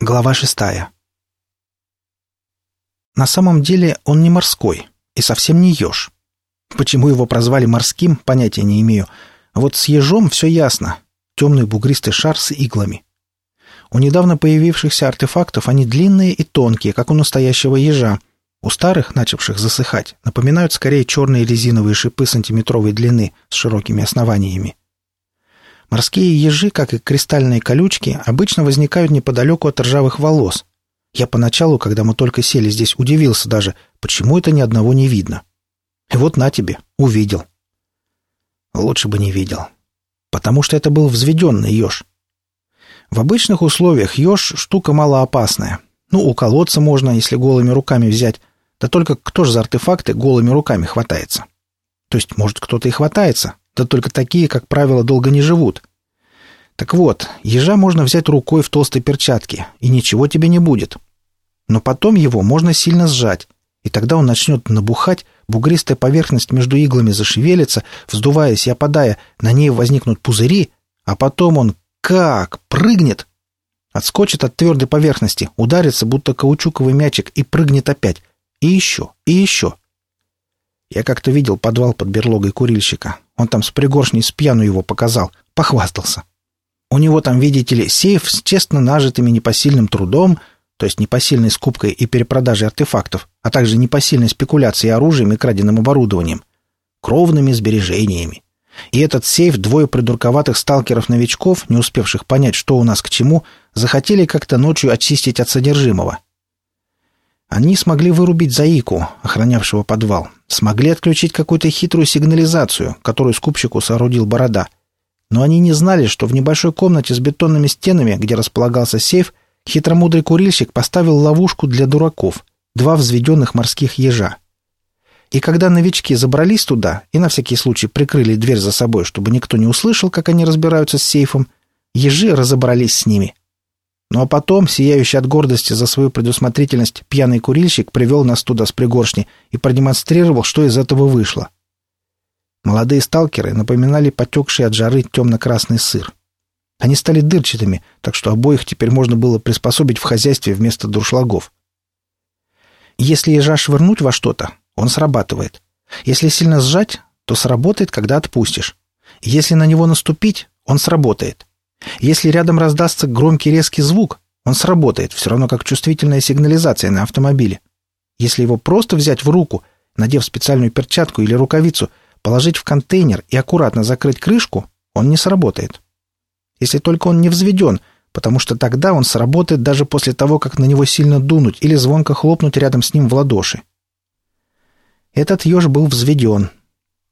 Глава шестая. На самом деле он не морской и совсем не еж. Почему его прозвали морским, понятия не имею. Вот с ежом все ясно. Темный бугристый шар с иглами. У недавно появившихся артефактов они длинные и тонкие, как у настоящего ежа. У старых, начавших засыхать, напоминают скорее черные резиновые шипы сантиметровой длины с широкими основаниями. Морские ежи, как и кристальные колючки, обычно возникают неподалеку от ржавых волос. Я поначалу, когда мы только сели здесь, удивился даже, почему это ни одного не видно. И вот на тебе, увидел. Лучше бы не видел. Потому что это был взведенный еж. В обычных условиях еж — штука малоопасная. Ну, уколоться можно, если голыми руками взять. Да только кто же за артефакты голыми руками хватается? То есть, может, кто-то и хватается, да только такие, как правило, долго не живут. Так вот, ежа можно взять рукой в толстой перчатке, и ничего тебе не будет. Но потом его можно сильно сжать, и тогда он начнет набухать, бугристая поверхность между иглами зашевелится, вздуваясь и опадая, на ней возникнут пузыри, а потом он как прыгнет, отскочит от твердой поверхности, ударится, будто каучуковый мячик, и прыгнет опять. И еще, и еще. Я как-то видел подвал под берлогой курильщика. Он там с пригоршней с пьяну его показал, похвастался. У него там, видите ли, сейф с честно нажитыми непосильным трудом, то есть непосильной скупкой и перепродажей артефактов, а также непосильной спекуляцией оружием и краденым оборудованием, кровными сбережениями. И этот сейф двое придурковатых сталкеров-новичков, не успевших понять, что у нас к чему, захотели как-то ночью очистить от содержимого. Они смогли вырубить Заику, охранявшего подвал, смогли отключить какую-то хитрую сигнализацию, которую скупщику соорудил Борода. Но они не знали, что в небольшой комнате с бетонными стенами, где располагался сейф, хитромудрый курильщик поставил ловушку для дураков, два взведенных морских ежа. И когда новички забрались туда и на всякий случай прикрыли дверь за собой, чтобы никто не услышал, как они разбираются с сейфом, ежи разобрались с ними — ну а потом, сияющий от гордости за свою предусмотрительность, пьяный курильщик привел нас туда с пригоршни и продемонстрировал, что из этого вышло. Молодые сталкеры напоминали потекший от жары темно-красный сыр. Они стали дырчатыми, так что обоих теперь можно было приспособить в хозяйстве вместо дуршлагов. Если ежа швырнуть во что-то, он срабатывает. Если сильно сжать, то сработает, когда отпустишь. Если на него наступить, он сработает. Если рядом раздастся громкий резкий звук, он сработает, все равно как чувствительная сигнализация на автомобиле. Если его просто взять в руку, надев специальную перчатку или рукавицу, положить в контейнер и аккуратно закрыть крышку, он не сработает. Если только он не взведен, потому что тогда он сработает даже после того, как на него сильно дунуть или звонко хлопнуть рядом с ним в ладоши. Этот еж был взведен.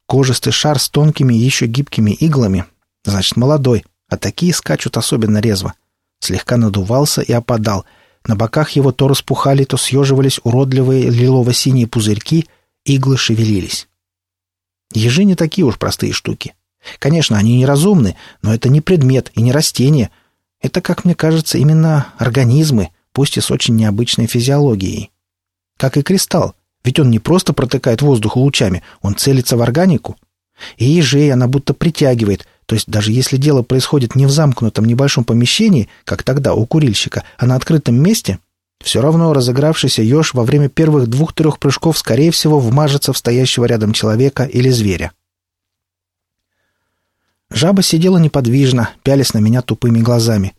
Кожистый шар с тонкими еще гибкими иглами, значит, молодой, а такие скачут особенно резво. Слегка надувался и опадал. На боках его то распухали, то съеживались уродливые лилово-синие пузырьки, иглы шевелились. Ежи не такие уж простые штуки. Конечно, они неразумны, но это не предмет и не растение. Это, как мне кажется, именно организмы, пусть и с очень необычной физиологией. Как и кристалл, ведь он не просто протыкает воздух лучами, он целится в органику. И ежей она будто притягивает, то есть даже если дело происходит не в замкнутом небольшом помещении, как тогда у курильщика, а на открытом месте, все равно разыгравшийся еж во время первых двух-трех прыжков, скорее всего, вмажется в стоящего рядом человека или зверя. Жаба сидела неподвижно, пялясь на меня тупыми глазами.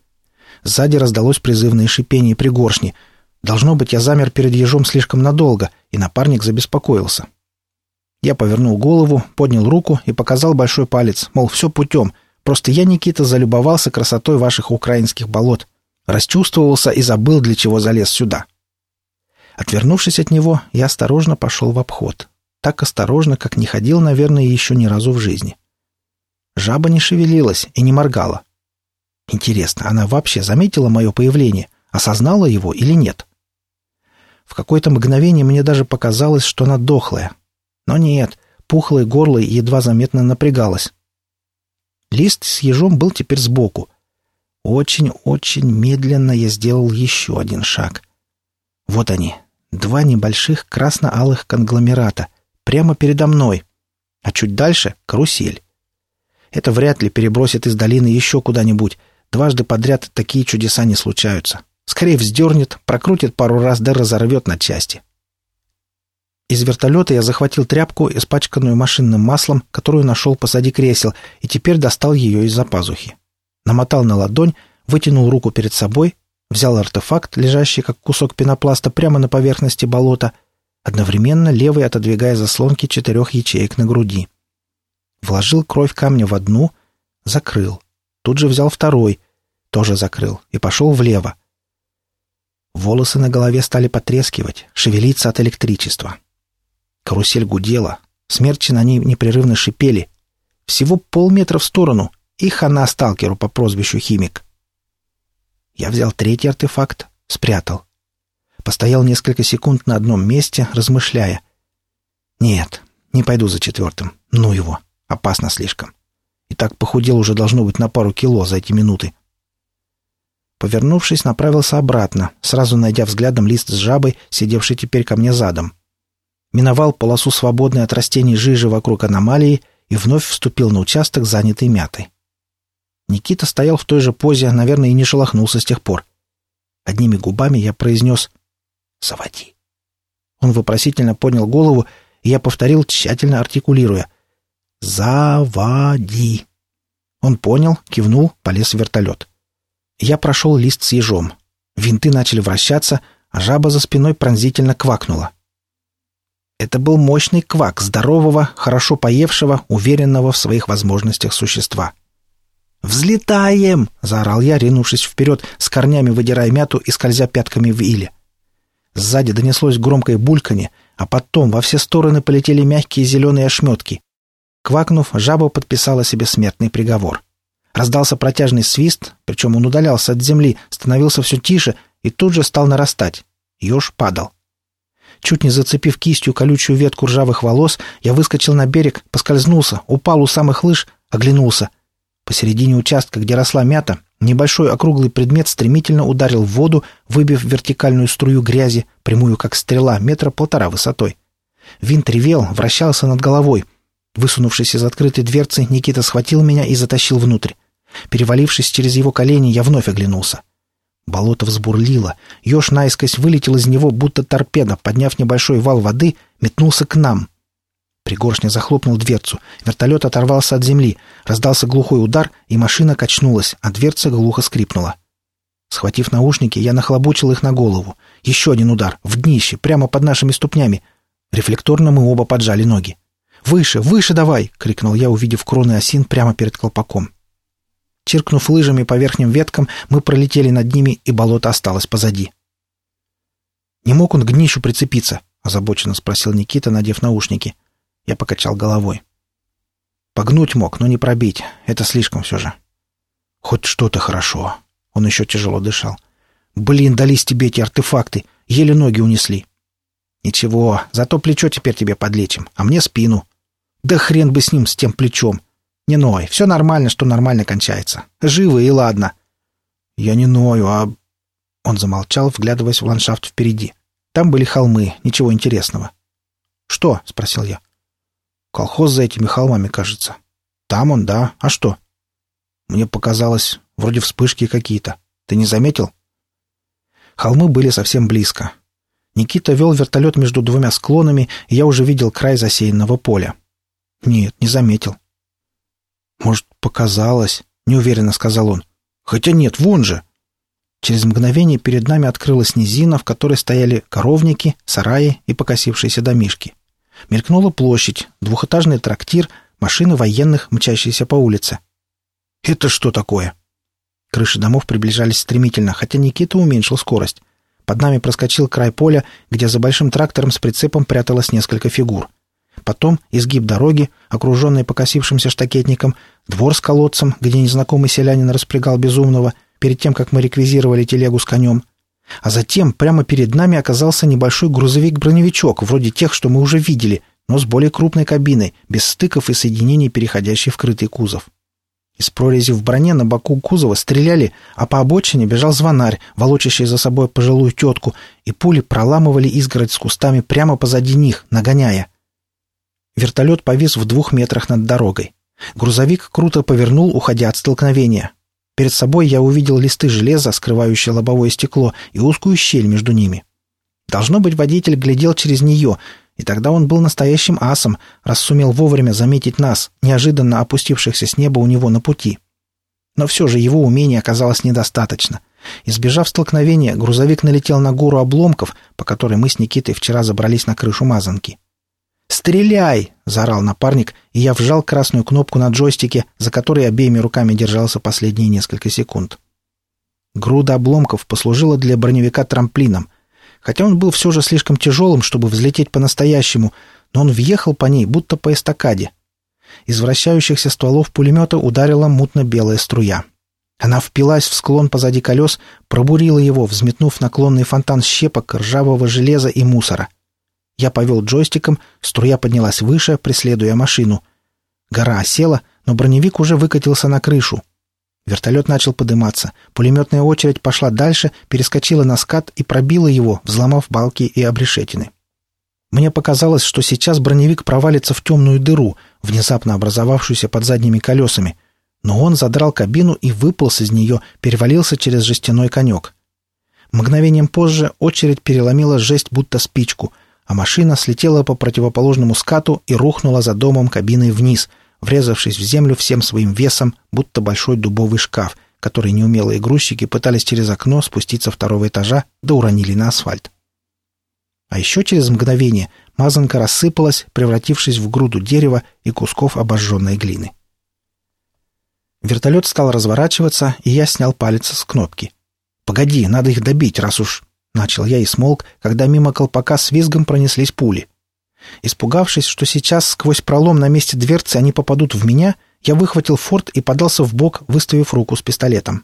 Сзади раздалось призывное шипение пригоршни. Должно быть, я замер перед ежом слишком надолго, и напарник забеспокоился. Я повернул голову, поднял руку и показал большой палец, мол, все путем. Просто я, Никита, залюбовался красотой ваших украинских болот. Расчувствовался и забыл, для чего залез сюда. Отвернувшись от него, я осторожно пошел в обход. Так осторожно, как не ходил, наверное, еще ни разу в жизни. Жаба не шевелилась и не моргала. Интересно, она вообще заметила мое появление, осознала его или нет? В какое-то мгновение мне даже показалось, что она дохлая, но нет, пухлое горло едва заметно напрягалось. Лист с ежом был теперь сбоку. Очень-очень медленно я сделал еще один шаг. Вот они, два небольших красно-алых конгломерата, прямо передо мной. А чуть дальше — карусель. Это вряд ли перебросит из долины еще куда-нибудь. Дважды подряд такие чудеса не случаются. Скорее вздернет, прокрутит пару раз да разорвет на части. Из вертолета я захватил тряпку, испачканную машинным маслом, которую нашел посади кресел, и теперь достал ее из-за пазухи. Намотал на ладонь, вытянул руку перед собой, взял артефакт, лежащий как кусок пенопласта прямо на поверхности болота, одновременно левый отодвигая заслонки четырех ячеек на груди. Вложил кровь камня в одну, закрыл. Тут же взял второй, тоже закрыл, и пошел влево. Волосы на голове стали потрескивать, шевелиться от электричества. Карусель гудела, смерчи на ней непрерывно шипели. Всего полметра в сторону, и хана сталкеру по прозвищу Химик. Я взял третий артефакт, спрятал. Постоял несколько секунд на одном месте, размышляя. Нет, не пойду за четвертым. Ну его, опасно слишком. И так похудел уже должно быть на пару кило за эти минуты. Повернувшись, направился обратно, сразу найдя взглядом лист с жабой, сидевший теперь ко мне задом миновал полосу свободной от растений жижи вокруг аномалии и вновь вступил на участок, занятый мятой. Никита стоял в той же позе, наверное, и не шелохнулся с тех пор. Одними губами я произнес «Заводи». Он вопросительно поднял голову, и я повторил, тщательно артикулируя «Заводи». Он понял, кивнул, полез в вертолет. Я прошел лист с ежом. Винты начали вращаться, а жаба за спиной пронзительно квакнула. Это был мощный квак здорового, хорошо поевшего, уверенного в своих возможностях существа. «Взлетаем!» — заорал я, ринувшись вперед, с корнями выдирая мяту и скользя пятками в иле. Сзади донеслось громкое бульканье, а потом во все стороны полетели мягкие зеленые ошметки. Квакнув, жаба подписала себе смертный приговор. Раздался протяжный свист, причем он удалялся от земли, становился все тише и тут же стал нарастать. Еж падал. Чуть не зацепив кистью колючую ветку ржавых волос, я выскочил на берег, поскользнулся, упал у самых лыж, оглянулся. Посередине участка, где росла мята, небольшой округлый предмет стремительно ударил в воду, выбив вертикальную струю грязи, прямую как стрела, метра полтора высотой. Винт ревел, вращался над головой. Высунувшись из открытой дверцы, Никита схватил меня и затащил внутрь. Перевалившись через его колени, я вновь оглянулся. Болото взбурлило. Еж наискось вылетел из него, будто торпеда, подняв небольшой вал воды, метнулся к нам. Пригоршня захлопнул дверцу. Вертолет оторвался от земли. Раздался глухой удар, и машина качнулась, а дверца глухо скрипнула. Схватив наушники, я нахлобучил их на голову. Еще один удар, в днище, прямо под нашими ступнями. Рефлекторно мы оба поджали ноги. «Выше, выше давай!» — крикнул я, увидев кроны осин прямо перед колпаком. Чиркнув лыжами по верхним веткам, мы пролетели над ними, и болото осталось позади. «Не мог он к днищу прицепиться?» — озабоченно спросил Никита, надев наушники. Я покачал головой. «Погнуть мог, но не пробить. Это слишком все же». «Хоть что-то хорошо». Он еще тяжело дышал. «Блин, дались тебе эти артефакты. Еле ноги унесли». «Ничего, зато плечо теперь тебе подлечим, а мне спину». «Да хрен бы с ним, с тем плечом. «Не ной, все нормально, что нормально кончается. Живы и ладно». «Я не ною, а...» Он замолчал, вглядываясь в ландшафт впереди. Там были холмы, ничего интересного. «Что?» — спросил я. «Колхоз за этими холмами, кажется». «Там он, да. А что?» «Мне показалось, вроде вспышки какие-то. Ты не заметил?» Холмы были совсем близко. Никита вел вертолет между двумя склонами, и я уже видел край засеянного поля. «Нет, не заметил. «Может, показалось?» — неуверенно сказал он. «Хотя нет, вон же!» Через мгновение перед нами открылась низина, в которой стояли коровники, сараи и покосившиеся домишки. Мелькнула площадь, двухэтажный трактир, машины военных, мчащиеся по улице. «Это что такое?» Крыши домов приближались стремительно, хотя Никита уменьшил скорость. Под нами проскочил край поля, где за большим трактором с прицепом пряталось несколько фигур. Потом изгиб дороги, окруженный покосившимся штакетником, двор с колодцем, где незнакомый селянин распрягал безумного, перед тем, как мы реквизировали телегу с конем. А затем прямо перед нами оказался небольшой грузовик-броневичок, вроде тех, что мы уже видели, но с более крупной кабиной, без стыков и соединений, переходящий в крытый кузов. Из прорези в броне на боку кузова стреляли, а по обочине бежал звонарь, волочащий за собой пожилую тетку, и пули проламывали изгородь с кустами прямо позади них, нагоняя. Вертолет повис в двух метрах над дорогой. Грузовик круто повернул, уходя от столкновения. Перед собой я увидел листы железа, скрывающие лобовое стекло, и узкую щель между ними. Должно быть, водитель глядел через нее, и тогда он был настоящим асом, раз сумел вовремя заметить нас, неожиданно опустившихся с неба у него на пути. Но все же его умения оказалось недостаточно. Избежав столкновения, грузовик налетел на гору обломков, по которой мы с Никитой вчера забрались на крышу мазанки. «Стреляй!» — заорал напарник, и я вжал красную кнопку на джойстике, за которой обеими руками держался последние несколько секунд. Груда обломков послужила для броневика трамплином. Хотя он был все же слишком тяжелым, чтобы взлететь по-настоящему, но он въехал по ней, будто по эстакаде. Из вращающихся стволов пулемета ударила мутно-белая струя. Она впилась в склон позади колес, пробурила его, взметнув наклонный фонтан щепок, ржавого железа и мусора. Я повел джойстиком, струя поднялась выше, преследуя машину. Гора осела, но броневик уже выкатился на крышу. Вертолет начал подниматься. Пулеметная очередь пошла дальше, перескочила на скат и пробила его, взломав балки и обрешетины. Мне показалось, что сейчас броневик провалится в темную дыру, внезапно образовавшуюся под задними колесами. Но он задрал кабину и выполз из нее, перевалился через жестяной конек. Мгновением позже очередь переломила жесть будто спичку — а машина слетела по противоположному скату и рухнула за домом кабиной вниз, врезавшись в землю всем своим весом, будто большой дубовый шкаф, который неумелые грузчики пытались через окно спуститься второго этажа, да уронили на асфальт. А еще через мгновение мазанка рассыпалась, превратившись в груду дерева и кусков обожженной глины. Вертолет стал разворачиваться, и я снял палец с кнопки. «Погоди, надо их добить, раз уж...» Начал я и смолк, когда мимо колпака с визгом пронеслись пули. Испугавшись, что сейчас сквозь пролом на месте дверцы они попадут в меня, я выхватил форт и подался в бок, выставив руку с пистолетом.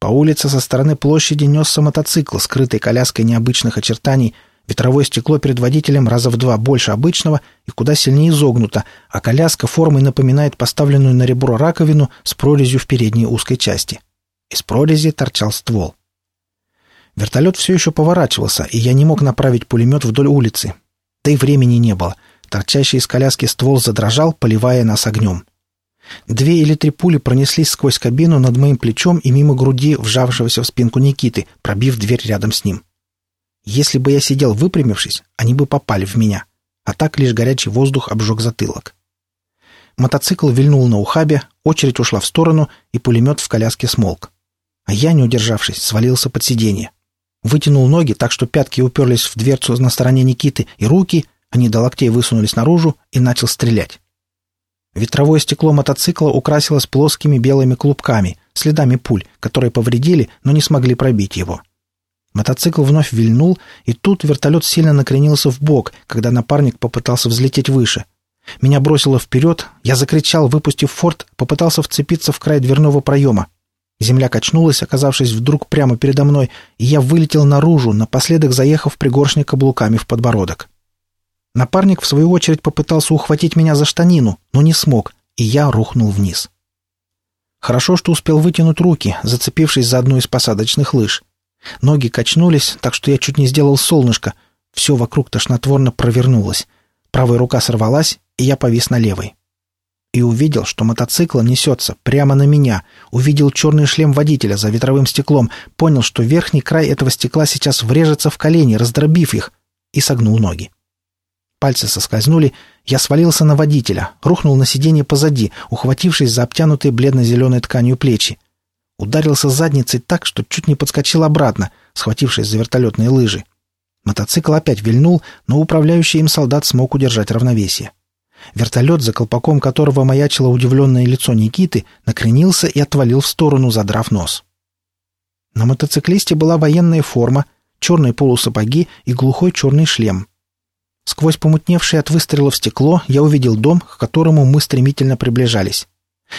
По улице со стороны площади несся мотоцикл, скрытой коляской необычных очертаний, ветровое стекло перед водителем раза в два больше обычного и куда сильнее изогнуто, а коляска формой напоминает поставленную на ребро раковину с прорезью в передней узкой части. Из прорези торчал ствол. Вертолет все еще поворачивался, и я не мог направить пулемет вдоль улицы. Да и времени не было. Торчащий из коляски ствол задрожал, поливая нас огнем. Две или три пули пронеслись сквозь кабину над моим плечом и мимо груди, вжавшегося в спинку Никиты, пробив дверь рядом с ним. Если бы я сидел выпрямившись, они бы попали в меня. А так лишь горячий воздух обжег затылок. Мотоцикл вильнул на ухабе, очередь ушла в сторону, и пулемет в коляске смолк. А я, не удержавшись, свалился под сиденье. Вытянул ноги так, что пятки уперлись в дверцу на стороне Никиты, и руки, они до локтей высунулись наружу, и начал стрелять. Ветровое стекло мотоцикла украсилось плоскими белыми клубками, следами пуль, которые повредили, но не смогли пробить его. Мотоцикл вновь вильнул, и тут вертолет сильно накренился в бок, когда напарник попытался взлететь выше. Меня бросило вперед, я закричал, выпустив форт, попытался вцепиться в край дверного проема. Земля качнулась, оказавшись вдруг прямо передо мной, и я вылетел наружу, напоследок заехав пригоршник каблуками в подбородок. Напарник, в свою очередь, попытался ухватить меня за штанину, но не смог, и я рухнул вниз. Хорошо, что успел вытянуть руки, зацепившись за одну из посадочных лыж. Ноги качнулись, так что я чуть не сделал солнышко. Все вокруг тошнотворно провернулось. Правая рука сорвалась, и я повис на левой и увидел, что мотоцикл несется прямо на меня, увидел черный шлем водителя за ветровым стеклом, понял, что верхний край этого стекла сейчас врежется в колени, раздробив их, и согнул ноги. Пальцы соскользнули, я свалился на водителя, рухнул на сиденье позади, ухватившись за обтянутые бледно-зеленой тканью плечи. Ударился задницей так, что чуть не подскочил обратно, схватившись за вертолетные лыжи. Мотоцикл опять вильнул, но управляющий им солдат смог удержать равновесие. Вертолет, за колпаком которого маячило удивленное лицо Никиты, накренился и отвалил в сторону, задрав нос. На мотоциклисте была военная форма, черные полусапоги и глухой черный шлем. Сквозь помутневшее от выстрелов стекло я увидел дом, к которому мы стремительно приближались.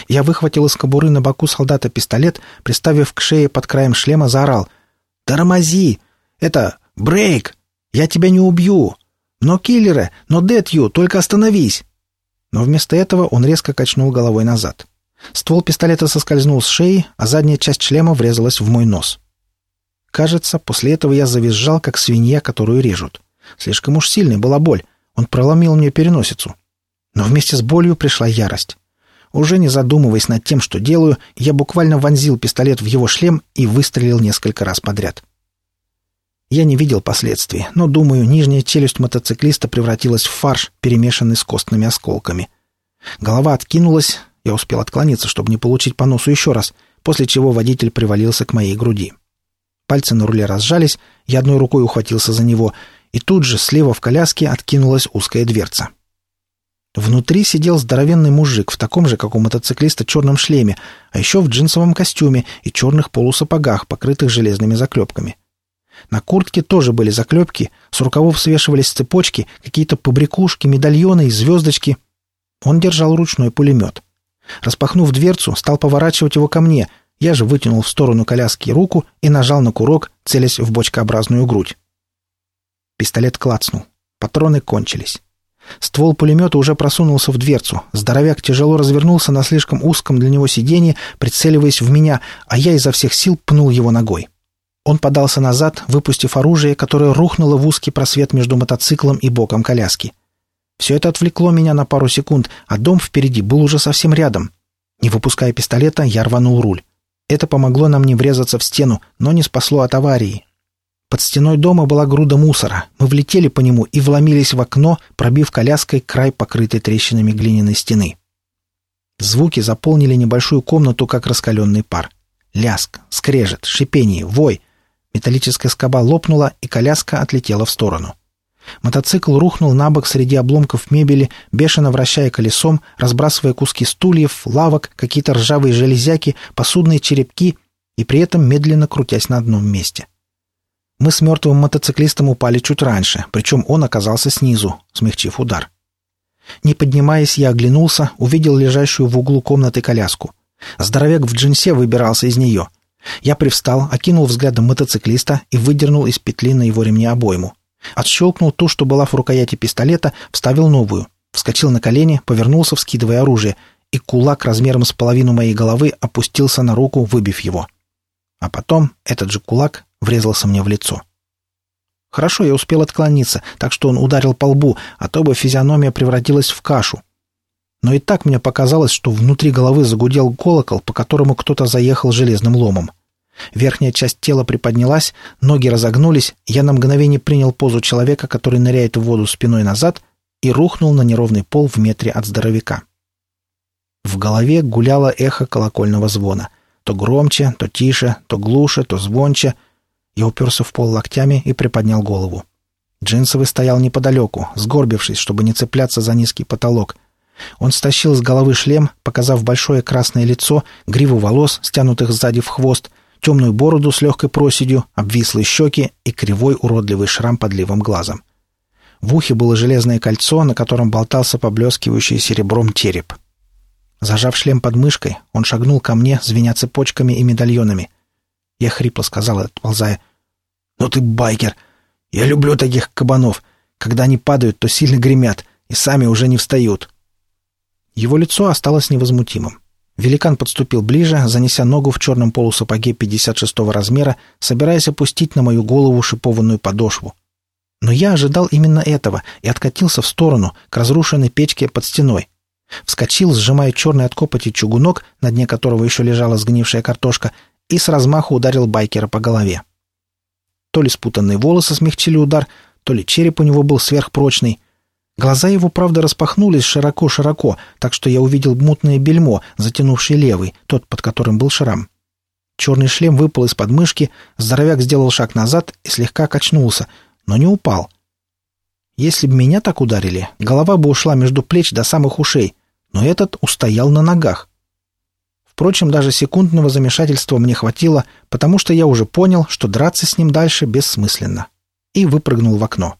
Я выхватил из кобуры на боку солдата пистолет, приставив к шее под краем шлема, заорал. «Тормози! Это... Брейк! Я тебя не убью! Но киллеры! Но Дэтью! Только остановись!» Но вместо этого он резко качнул головой назад. Ствол пистолета соскользнул с шеи, а задняя часть шлема врезалась в мой нос. Кажется, после этого я завизжал, как свинья, которую режут. Слишком уж сильной была боль. Он проломил мне переносицу. Но вместе с болью пришла ярость. Уже не задумываясь над тем, что делаю, я буквально вонзил пистолет в его шлем и выстрелил несколько раз подряд. Я не видел последствий, но, думаю, нижняя челюсть мотоциклиста превратилась в фарш, перемешанный с костными осколками. Голова откинулась, я успел отклониться, чтобы не получить по носу еще раз, после чего водитель привалился к моей груди. Пальцы на руле разжались, я одной рукой ухватился за него, и тут же слева в коляске откинулась узкая дверца. Внутри сидел здоровенный мужик в таком же, как у мотоциклиста, черном шлеме, а еще в джинсовом костюме и черных полусапогах, покрытых железными заклепками. На куртке тоже были заклепки, с рукавов свешивались цепочки, какие-то побрякушки, медальоны и звездочки. Он держал ручной пулемет. Распахнув дверцу, стал поворачивать его ко мне. Я же вытянул в сторону коляски руку и нажал на курок, целясь в бочкообразную грудь. Пистолет клацнул. Патроны кончились. Ствол пулемета уже просунулся в дверцу. Здоровяк тяжело развернулся на слишком узком для него сиденье, прицеливаясь в меня, а я изо всех сил пнул его ногой. Он подался назад, выпустив оружие, которое рухнуло в узкий просвет между мотоциклом и боком коляски. Все это отвлекло меня на пару секунд, а дом впереди был уже совсем рядом. Не выпуская пистолета, я рванул руль. Это помогло нам не врезаться в стену, но не спасло от аварии. Под стеной дома была груда мусора. Мы влетели по нему и вломились в окно, пробив коляской край покрытой трещинами глиняной стены. Звуки заполнили небольшую комнату, как раскаленный пар. Ляск, скрежет, шипение, вой. Металлическая скоба лопнула, и коляска отлетела в сторону. Мотоцикл рухнул на бок среди обломков мебели, бешено вращая колесом, разбрасывая куски стульев, лавок, какие-то ржавые железяки, посудные черепки и при этом медленно крутясь на одном месте. Мы с мертвым мотоциклистом упали чуть раньше, причем он оказался снизу, смягчив удар. Не поднимаясь, я оглянулся, увидел лежащую в углу комнаты коляску. Здоровяк в джинсе выбирался из нее. Я привстал, окинул взглядом мотоциклиста и выдернул из петли на его ремне обойму. Отщелкнул ту, что была в рукояти пистолета, вставил новую. Вскочил на колени, повернулся, вскидывая оружие, и кулак размером с половину моей головы опустился на руку, выбив его. А потом этот же кулак врезался мне в лицо. Хорошо, я успел отклониться, так что он ударил по лбу, а то бы физиономия превратилась в кашу. Но и так мне показалось, что внутри головы загудел колокол, по которому кто-то заехал железным ломом. Верхняя часть тела приподнялась, ноги разогнулись, я на мгновение принял позу человека, который ныряет в воду спиной назад, и рухнул на неровный пол в метре от здоровяка. В голове гуляло эхо колокольного звона. То громче, то тише, то глуше, то звонче. Я уперся в пол локтями и приподнял голову. Джинсовый стоял неподалеку, сгорбившись, чтобы не цепляться за низкий потолок. Он стащил с головы шлем, показав большое красное лицо, гриву волос, стянутых сзади в хвост, темную бороду с легкой проседью, обвислые щеки и кривой уродливый шрам под левым глазом. В ухе было железное кольцо, на котором болтался поблескивающий серебром череп. Зажав шлем под мышкой, он шагнул ко мне, звеня цепочками и медальонами. Я хрипло сказал, отползая. «Ну ты байкер! Я люблю таких кабанов. Когда они падают, то сильно гремят, и сами уже не встают». Его лицо осталось невозмутимым. Великан подступил ближе, занеся ногу в черном полусапоге 56-го размера, собираясь опустить на мою голову шипованную подошву. Но я ожидал именно этого и откатился в сторону, к разрушенной печке под стеной. Вскочил, сжимая черный от копоти чугунок, на дне которого еще лежала сгнившая картошка, и с размаху ударил байкера по голове. То ли спутанные волосы смягчили удар, то ли череп у него был сверхпрочный. Глаза его, правда, распахнулись широко-широко, так что я увидел мутное бельмо, затянувшее левый, тот, под которым был шрам. Черный шлем выпал из подмышки, здоровяк сделал шаг назад и слегка качнулся, но не упал. Если бы меня так ударили, голова бы ушла между плеч до самых ушей, но этот устоял на ногах. Впрочем, даже секундного замешательства мне хватило, потому что я уже понял, что драться с ним дальше бессмысленно, и выпрыгнул в окно.